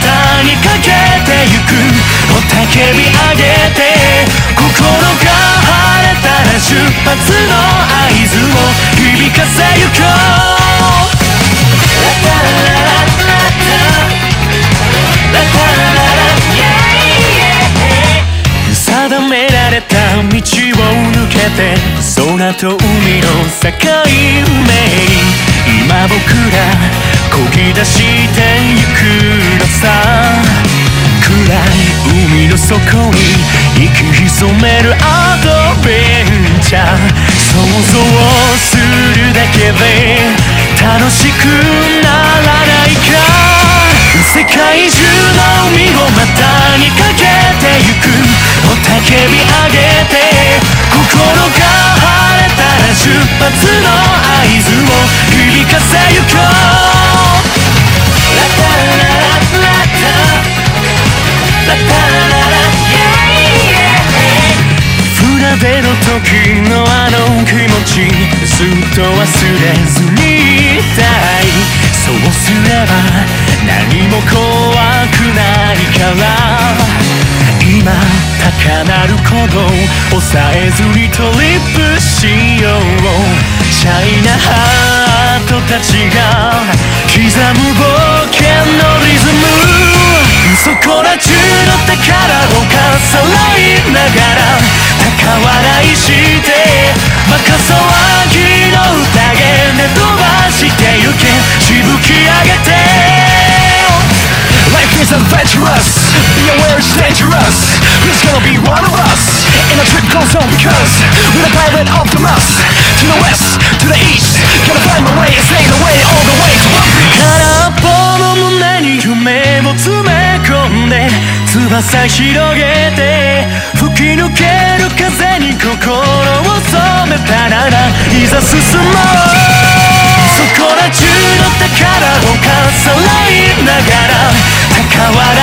股にかけてゆく。雄たけび上げて。心が晴れたら出発の合図を。響かせゆこう。ララララララララ定められた道を抜けて。空と海の境目い海の底に息潜めるアドベンチャー想像するだけで楽しくならないか？世界中の海を股にかけてゆく。雄たけび上げて。心が晴れたら出発の合図を響かせゆこう。船出の時のあの気持ち。ずっと忘れずにいたいそうすれば何も怖くないから。今高鳴る鼓動抑えずにトリップしよう。シャイなハートたちが刻む冒険のリズム。Gonna be one of us? In a trip called zone because we're the pilot of the mass. To the west, to the east, gonna find my way and stay the way all the way to one piece. 空っぽの胸に夢を詰め込んで翼広げて吹き抜ける風に心を染めたならいざ進もうそこら中の宝をかさらいながら高笑い